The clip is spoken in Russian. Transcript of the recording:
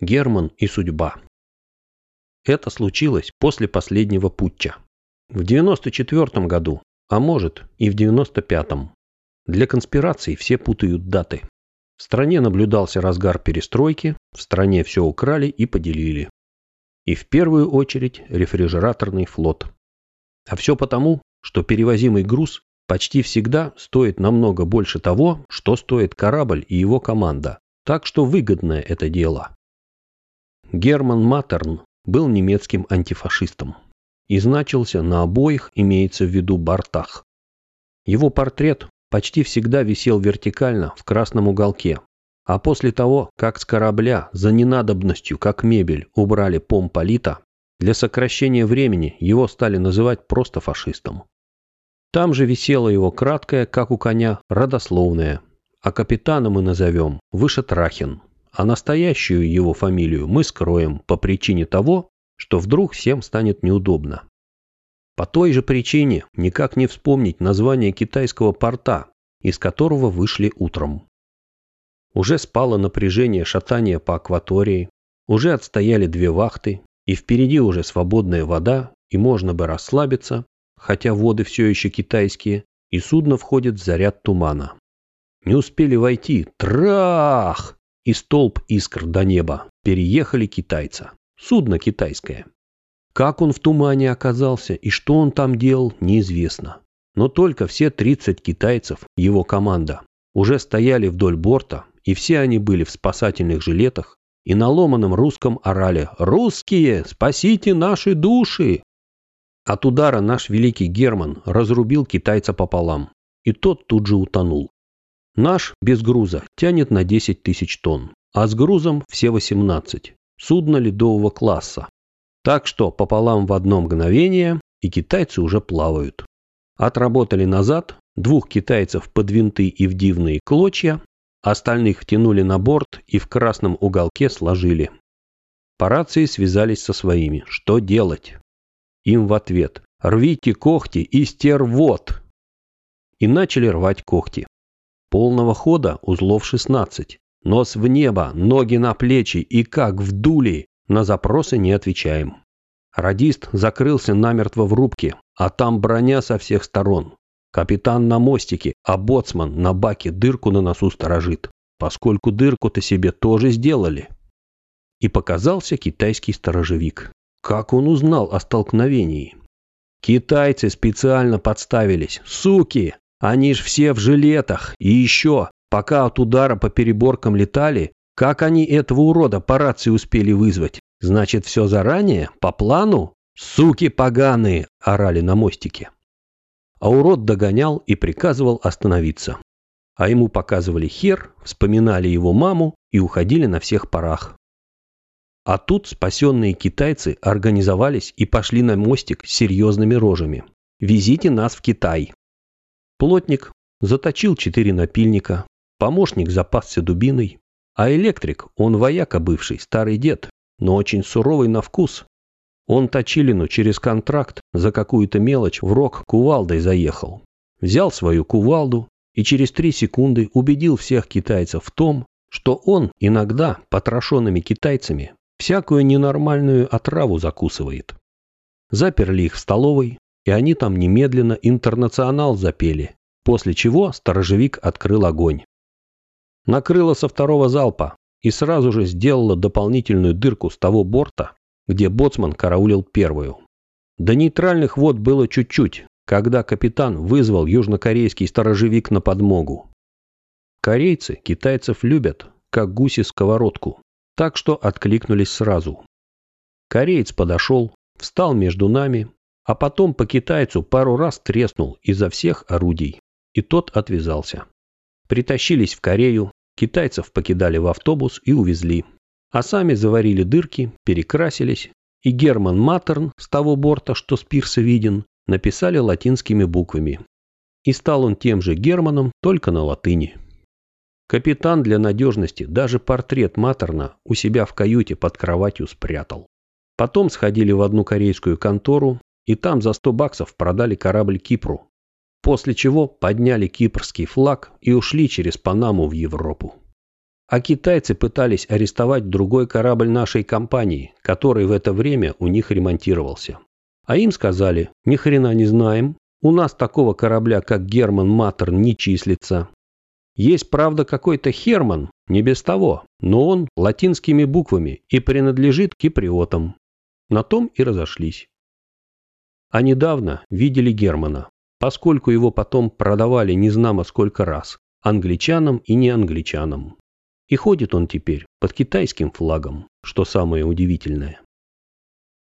Герман и судьба. Это случилось после последнего путча. В 94 году, а может и в 95-м. Для конспираций все путают даты. В стране наблюдался разгар перестройки, в стране все украли и поделили. И в первую очередь рефрижераторный флот. А все потому, что перевозимый груз почти всегда стоит намного больше того, что стоит корабль и его команда. Так что выгодное это дело. Герман Матерн был немецким антифашистом и значился на обоих, имеется в виду, бортах. Его портрет почти всегда висел вертикально в красном уголке, а после того, как с корабля за ненадобностью, как мебель, убрали помполита, для сокращения времени его стали называть просто фашистом. Там же висело его краткое, как у коня, родословное, а капитана мы назовем Вышетрахин а настоящую его фамилию мы скроем по причине того, что вдруг всем станет неудобно. По той же причине никак не вспомнить название китайского порта, из которого вышли утром. Уже спало напряжение шатания по акватории, уже отстояли две вахты, и впереди уже свободная вода, и можно бы расслабиться, хотя воды все еще китайские, и судно входит в заряд тумана. Не успели войти. Трах! И столб искр до неба переехали китайца. Судно китайское. Как он в тумане оказался и что он там делал, неизвестно. Но только все 30 китайцев, его команда, уже стояли вдоль борта, и все они были в спасательных жилетах и на ломаном русском орали «Русские, спасите наши души!». От удара наш великий Герман разрубил китайца пополам, и тот тут же утонул. Наш без груза тянет на 10 тысяч тонн, а с грузом все 18. Судно ледового класса. Так что пополам в одно мгновение, и китайцы уже плавают. Отработали назад, двух китайцев под винты и в дивные клочья, остальных втянули на борт и в красном уголке сложили. По рации связались со своими. Что делать? Им в ответ «Рвите когти и стервот!» И начали рвать когти. Полного хода узлов 16. Нос в небо, ноги на плечи и как вдули. На запросы не отвечаем. Радист закрылся намертво в рубке, а там броня со всех сторон. Капитан на мостике, а боцман на баке дырку на носу сторожит, поскольку дырку-то себе тоже сделали. И показался китайский сторожевик. Как он узнал о столкновении? Китайцы специально подставились. Суки! Они ж все в жилетах. И еще, пока от удара по переборкам летали, как они этого урода по рации успели вызвать? Значит, все заранее? По плану? Суки поганые! Орали на мостике. А урод догонял и приказывал остановиться. А ему показывали хер, вспоминали его маму и уходили на всех парах. А тут спасенные китайцы организовались и пошли на мостик с серьезными рожами. «Везите нас в Китай». Плотник заточил четыре напильника, помощник запасся дубиной, а электрик, он вояка бывший, старый дед, но очень суровый на вкус. Он точилину через контракт за какую-то мелочь в рог кувалдой заехал. Взял свою кувалду и через три секунды убедил всех китайцев в том, что он иногда потрошенными китайцами всякую ненормальную отраву закусывает. Заперли их в столовой, и они там немедленно «Интернационал» запели, после чего сторожевик открыл огонь. Накрыло со второго залпа и сразу же сделало дополнительную дырку с того борта, где боцман караулил первую. До нейтральных вод было чуть-чуть, когда капитан вызвал южнокорейский сторожевик на подмогу. Корейцы китайцев любят, как гуси сковородку, так что откликнулись сразу. Кореец подошел, встал между нами а потом по китайцу пару раз треснул изо всех орудий, и тот отвязался. Притащились в Корею, китайцев покидали в автобус и увезли. А сами заварили дырки, перекрасились, и Герман Матерн с того борта, что с пирса виден, написали латинскими буквами. И стал он тем же Германом, только на латыни. Капитан для надежности даже портрет Матерна у себя в каюте под кроватью спрятал. Потом сходили в одну корейскую контору, и там за 100 баксов продали корабль Кипру, после чего подняли кипрский флаг и ушли через Панаму в Европу. А китайцы пытались арестовать другой корабль нашей компании, который в это время у них ремонтировался. А им сказали, ни хрена не знаем, у нас такого корабля, как Герман Матер, не числится. Есть, правда, какой-то Херман, не без того, но он латинскими буквами и принадлежит киприотам. На том и разошлись. А недавно видели Германа, поскольку его потом продавали незнамо сколько раз, англичанам и не англичанам. И ходит он теперь под китайским флагом, что самое удивительное.